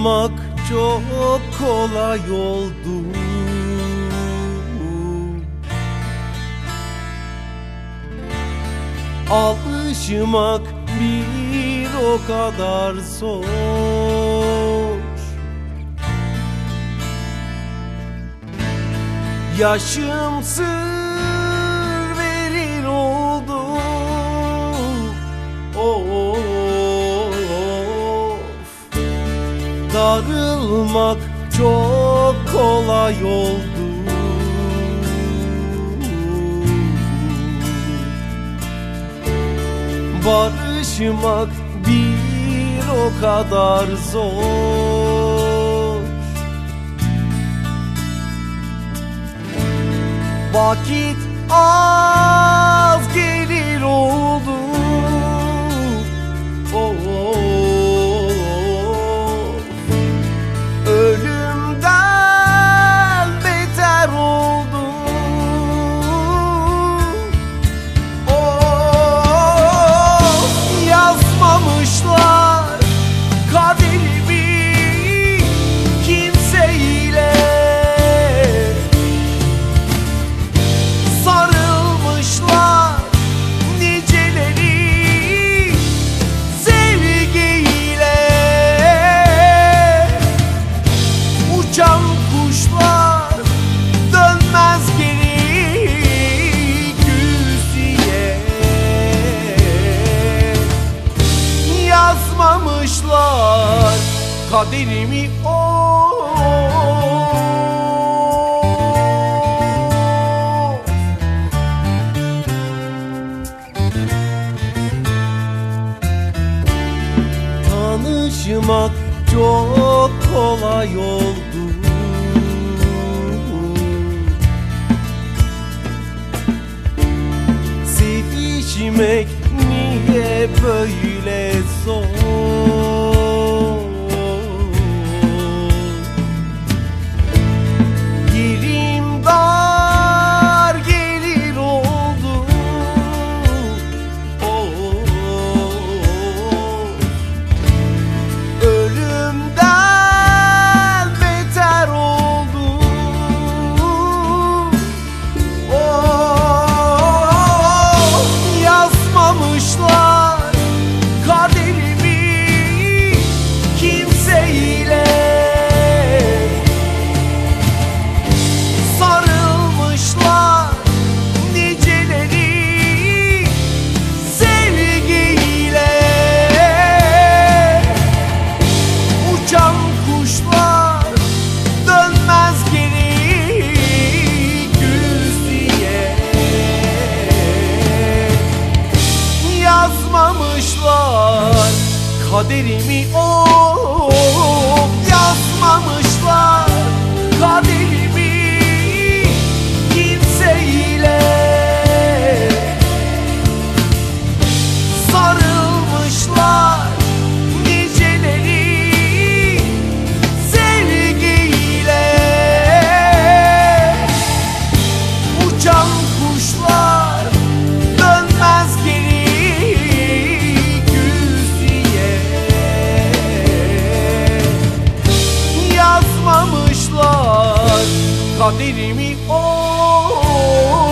Darılmak çok kolay oldu. Alışmak bir o kadar zor. Yaşım Darılmak çok kolay oldu. Barışmak bir o kadar zor. Vakit az Yazmamışlar kaderimi o. Tanışmak çok kolay oldu. Sevişmek niye böyle zor Yazmamışlar kaderimi o Yazmamışlar kaderimi God did me oh